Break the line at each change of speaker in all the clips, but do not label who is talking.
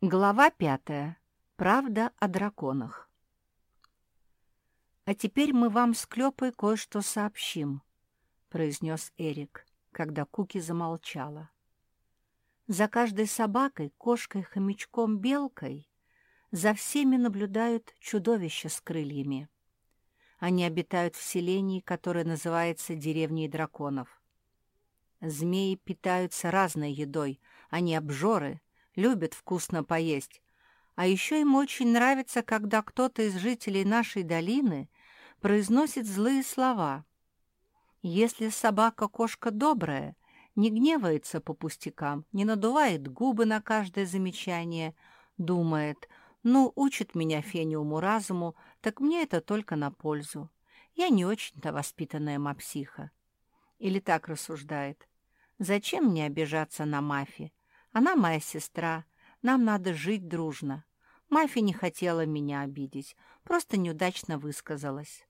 Глава пятая. Правда о драконах. «А теперь мы вам с Клёпой кое-что сообщим», — произнес Эрик, когда Куки замолчала. «За каждой собакой, кошкой, хомячком, белкой за всеми наблюдают чудовища с крыльями. Они обитают в селении, которое называется деревней драконов. Змеи питаются разной едой, они обжоры — любят вкусно поесть. А еще им очень нравится, когда кто-то из жителей нашей долины произносит злые слова. Если собака-кошка добрая, не гневается по пустякам, не надувает губы на каждое замечание, думает, ну, учит меня фениуму разуму, так мне это только на пользу. Я не очень-то воспитанная мапсиха. Или так рассуждает. Зачем мне обижаться на мафи? Она моя сестра. Нам надо жить дружно. Мафи не хотела меня обидеть, просто неудачно высказалась.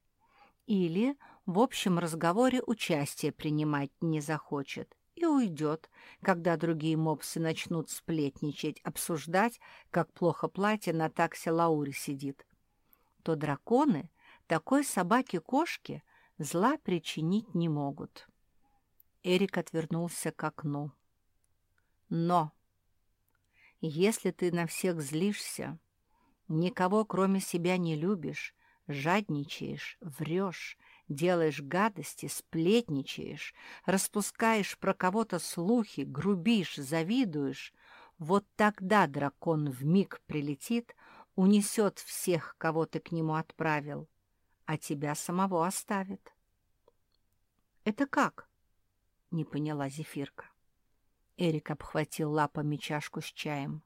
Или в общем разговоре участие принимать не захочет и уйдет, когда другие мопсы начнут сплетничать, обсуждать, как плохо платье на таксе Лаури сидит. То драконы такой собаке-кошке зла причинить не могут. Эрик отвернулся к окну. Но если ты на всех злишься, никого кроме себя не любишь, жадничаешь, врешь, делаешь гадости, сплетничаешь, распускаешь про кого-то слухи, грубишь, завидуешь, вот тогда дракон вмиг прилетит, унесет всех, кого ты к нему отправил, а тебя самого оставит. — Это как? — не поняла Зефирка. Эрик обхватил лапами чашку с чаем.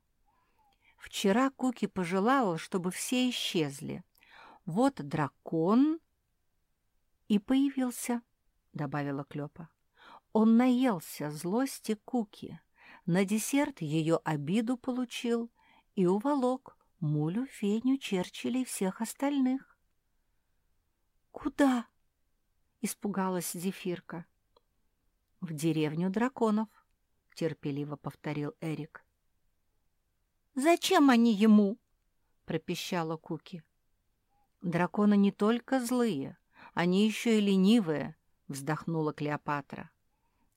Вчера Куки пожелала, чтобы все исчезли. Вот дракон и появился, — добавила Клёпа. Он наелся злости Куки, на десерт ее обиду получил и уволок Мулю, Феню, Черчилля и всех остальных. «Куда?» — испугалась Зефирка. «В деревню драконов», — терпеливо повторил Эрик. «Зачем они ему?» — пропищала Куки. «Драконы не только злые, они еще и ленивые», — вздохнула Клеопатра.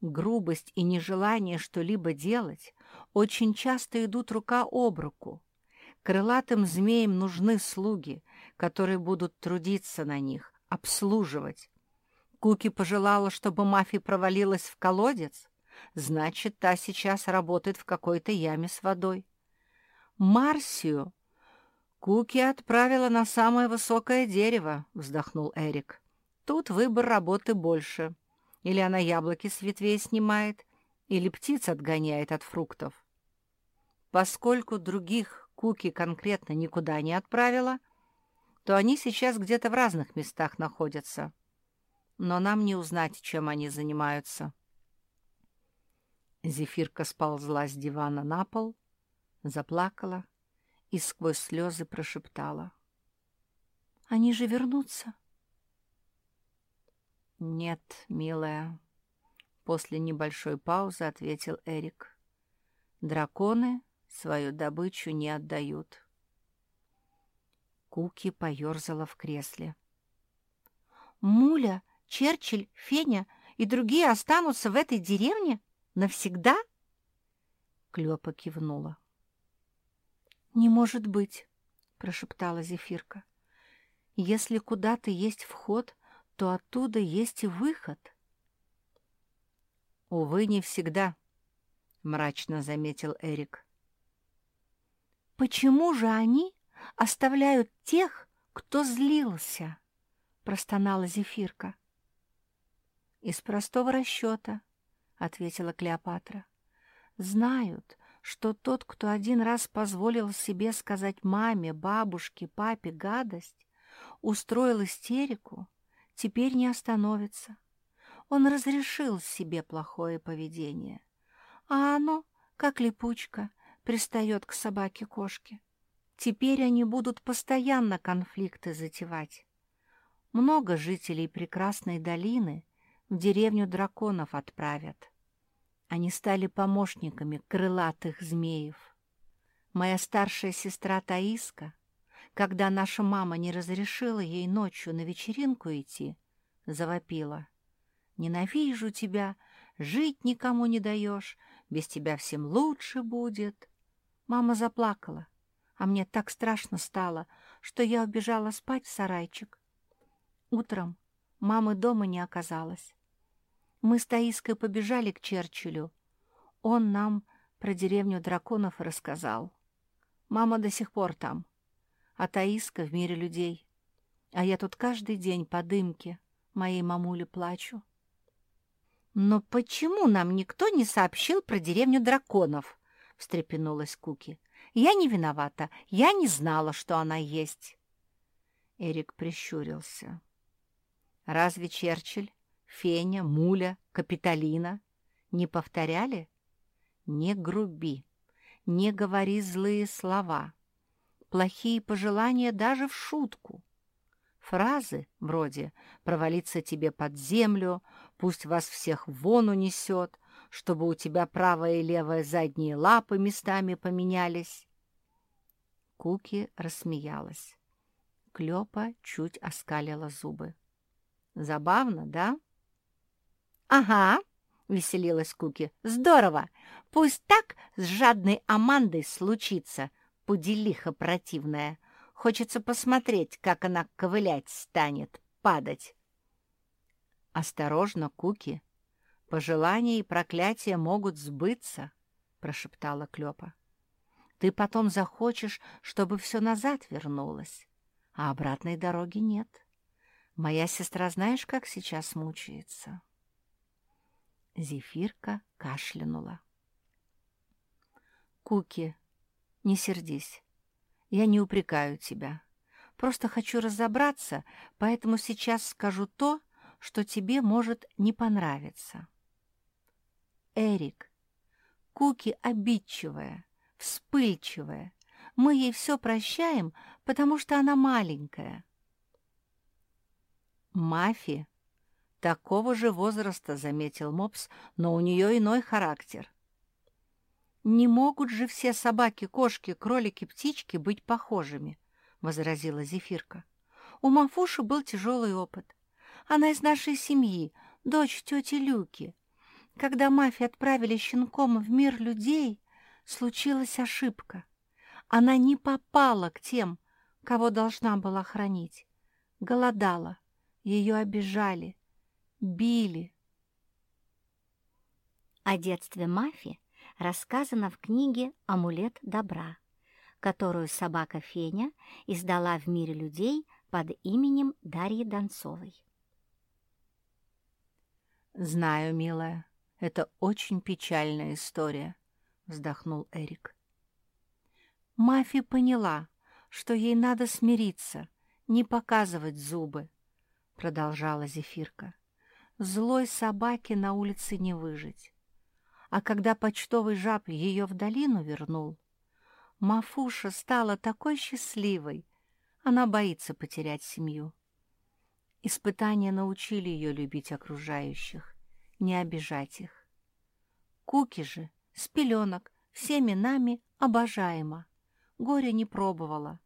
«Грубость и нежелание что-либо делать очень часто идут рука об руку. Крылатым змеям нужны слуги, которые будут трудиться на них, обслуживать. Куки пожелала, чтобы мафия провалилась в колодец, Значит, та сейчас работает в какой-то яме с водой. Марсию Куки отправила на самое высокое дерево, вздохнул Эрик. Тут выбор работы больше. Или она яблоки с ветвей снимает, или птиц отгоняет от фруктов. Поскольку других Куки конкретно никуда не отправила, то они сейчас где-то в разных местах находятся. Но нам не узнать, чем они занимаются. Зефирка сползла с дивана на пол, заплакала и сквозь слезы прошептала. «Они же вернутся?» «Нет, милая», — после небольшой паузы ответил Эрик. «Драконы свою добычу не отдают». Куки поерзала в кресле. «Муля, Черчилль, Феня и другие останутся в этой деревне?» Навсегда?» Клёпа кивнула. «Не может быть», — прошептала Зефирка. «Если куда-то есть вход, то оттуда есть и выход». «Увы, не всегда», — мрачно заметил Эрик.
«Почему же они оставляют тех, кто злился?» — простонала Зефирка.
«Из простого расчета», — ответила Клеопатра. «Знают, что тот, кто один раз позволил себе сказать маме, бабушке, папе гадость, устроил истерику, теперь не остановится. Он разрешил себе плохое поведение, а оно, как липучка, пристает к собаке-кошке. Теперь они будут постоянно конфликты затевать. Много жителей прекрасной долины — в деревню драконов отправят. Они стали помощниками крылатых змеев. Моя старшая сестра Таиска, когда наша мама не разрешила ей ночью на вечеринку идти, завопила. «Ненавижу тебя, жить никому не даешь, без тебя всем лучше будет». Мама заплакала, а мне так страшно стало, что я убежала спать в сарайчик. Утром мамы дома не оказалось. Мы с Таиской побежали к Черчиллю. Он нам про деревню драконов рассказал. Мама до сих пор там, а Таиска в мире людей. А я тут каждый день по дымке моей мамуле плачу. «Но почему нам никто не сообщил про деревню драконов?» — встрепенулась Куки. «Я не виновата. Я не знала, что она есть». Эрик прищурился. «Разве Черчилль, Феня, Муля, Капитолина не повторяли? Не груби, не говори злые слова, плохие пожелания даже в шутку. Фразы вроде «провалиться тебе под землю», «пусть вас всех вон унесет», «чтобы у тебя правая и левая задние лапы местами поменялись». Куки рассмеялась. Клёпа чуть оскалила зубы. «Забавно, да?» «Ага», — веселилась Куки. «Здорово! Пусть так с жадной Амандой случится, пуделиха противная. Хочется посмотреть, как она ковылять станет, падать». «Осторожно, Куки! Пожелания и проклятия могут сбыться», — прошептала Клёпа. «Ты потом захочешь, чтобы все назад вернулось, а обратной дороги нет. Моя сестра знаешь, как сейчас мучается?» Зефирка кашлянула. «Куки, не сердись. Я не упрекаю тебя. Просто хочу разобраться, поэтому сейчас скажу то, что тебе может не понравиться. Эрик, Куки обидчивая, вспыльчивая. Мы ей все прощаем, потому что она маленькая. Мафи Такого же возраста, заметил Мопс, но у нее иной характер. «Не могут же все собаки, кошки, кролики, птички быть похожими», — возразила Зефирка. «У Мафуши был тяжелый опыт. Она из нашей семьи, дочь тети Люки. Когда Мафи отправили щенком в мир людей, случилась ошибка. Она не попала к тем, кого должна была хранить. Голодала, ее обижали, били.
О детстве Мафи рассказано в книге «Амулет добра», которую собака Феня издала в мире людей под именем Дарьи Донцовой.
«Знаю, милая, это очень печальная история», — вздохнул Эрик. Мафи поняла, что ей надо смириться, не показывать зубы, — продолжала Зефирка злой собаке на улице не выжить. А когда почтовый жаб ее в долину вернул, Мафуша стала такой счастливой, она боится потерять семью. Испытания научили ее любить окружающих, не обижать их. Куки же с пеленок всеми нами обожаема, горя не пробовала.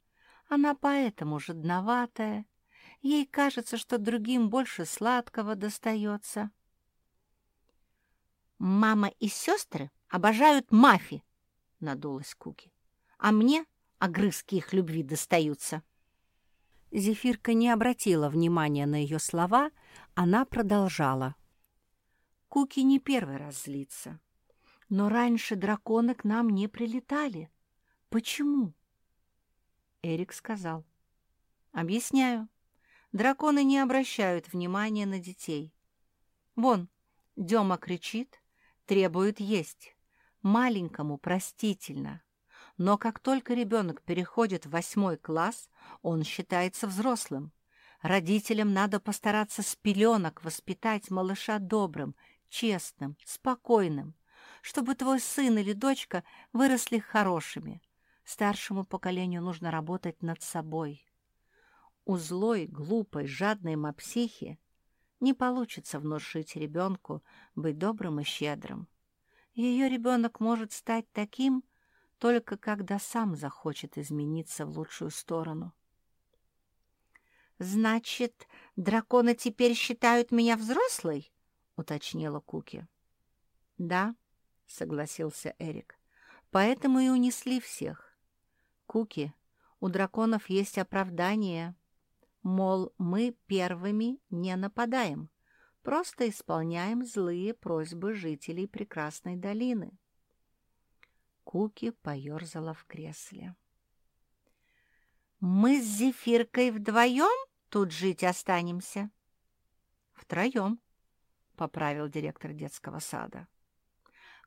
Она поэтому жадноватая, Ей кажется, что другим больше сладкого достается.
«Мама и сестры обожают мафи», — надулась Куки. «А мне огрызки их любви достаются».
Зефирка не обратила внимания на ее слова, она продолжала. Куки не первый раз злится. Но раньше драконы к нам не прилетали. Почему? Эрик сказал. Объясняю драконы не обращают внимания на детей. Вон, Дема кричит, требует есть. Маленькому простительно. Но как только ребенок переходит в восьмой класс, он считается взрослым. Родителям надо постараться с пеленок воспитать малыша добрым, честным, спокойным, чтобы твой сын или дочка выросли хорошими. Старшему поколению нужно работать над собой. У злой, глупой, жадной мапсихи не получится внушить ребенку быть добрым и щедрым. Ее ребенок может стать таким, только когда сам захочет измениться в лучшую сторону.
«Значит, драконы теперь считают меня взрослой?» — уточнила Куки.
«Да», — согласился Эрик, — «поэтому и унесли всех. Куки, у драконов есть оправдание, мол, мы первыми не нападаем, просто исполняем злые просьбы жителей прекрасной долины». Куки поерзала в кресле.
«Мы с Зефиркой вдвоем тут жить останемся?»
«Втроем», — поправил директор детского сада.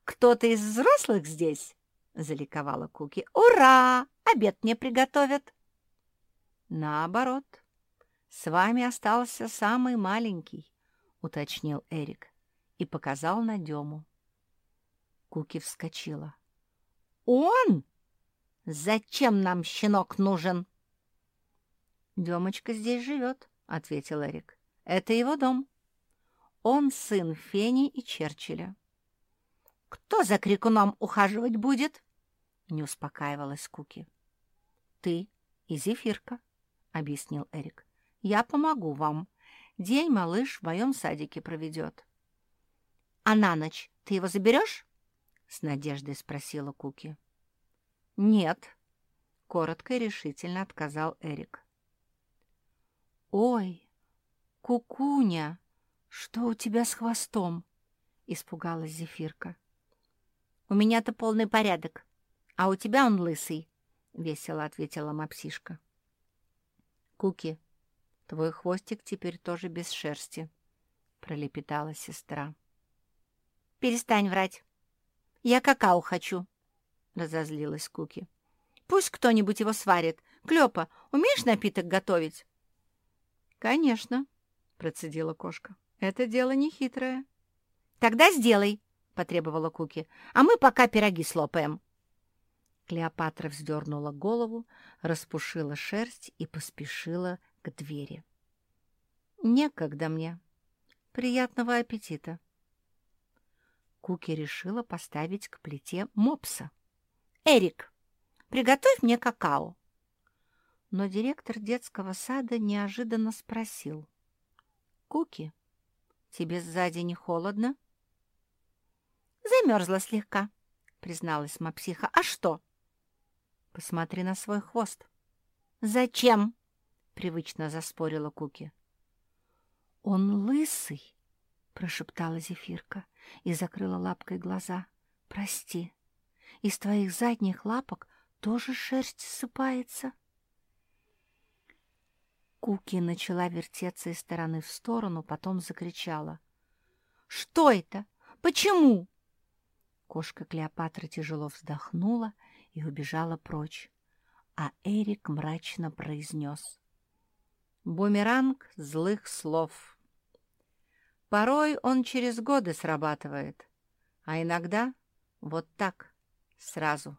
«Кто-то из взрослых здесь?» — заликовала Куки. «Ура! Обед мне приготовят!»
«Наоборот, с вами остался самый маленький», — уточнил Эрик и показал на Дему. Куки вскочила.
«Он? Зачем нам щенок нужен?»
«Демочка здесь живет», — ответил Эрик. «Это его дом. Он сын Фени и Черчилля».
«Кто за крикуном ухаживать будет?»
— не успокаивалась Куки. «Ты и Зефирка», — объяснил Эрик. «Я помогу вам. День малыш в моем садике проведет».
«А на ночь ты его заберешь?»
— с надеждой спросила Куки.
«Нет», —
коротко и решительно отказал Эрик.
«Ой, Кукуня, что у тебя с хвостом?» — испугалась Зефирка. «У меня-то полный порядок, а у тебя он лысый», — весело ответила мапсишка.
«Куки, твой хвостик теперь тоже без шерсти», — пролепетала сестра.
«Перестань врать. Я какао хочу», — разозлилась Куки. «Пусть кто-нибудь его сварит. Клёпа, умеешь напиток готовить?»
«Конечно», — процедила кошка. «Это дело нехитрое».
«Тогда сделай», — потребовала Куки, «а мы пока пироги слопаем».
Клеопатра вздернула голову, распушила шерсть и поспешила к двери. «Некогда мне. Приятного аппетита!» Куки решила поставить к плите мопса.
«Эрик, приготовь мне какао!»
Но директор детского сада неожиданно спросил. «Куки, тебе сзади не холодно?»
«Замерзла слегка», — призналась мапсиха. «А что?»
«Посмотри на свой хвост».
«Зачем?»
— привычно заспорила Куки.
«Он лысый», — прошептала Зефирка и закрыла лапкой глаза. «Прости, из твоих задних лапок тоже шерсть ссыпается?» Куки начала вертеться из стороны в сторону, потом закричала. «Что это? Почему?» Кошка Клеопатра тяжело вздохнула и убежала прочь, а Эрик мрачно произнес.
«Бумеранг злых слов. Порой он через годы срабатывает, а иногда вот так, сразу».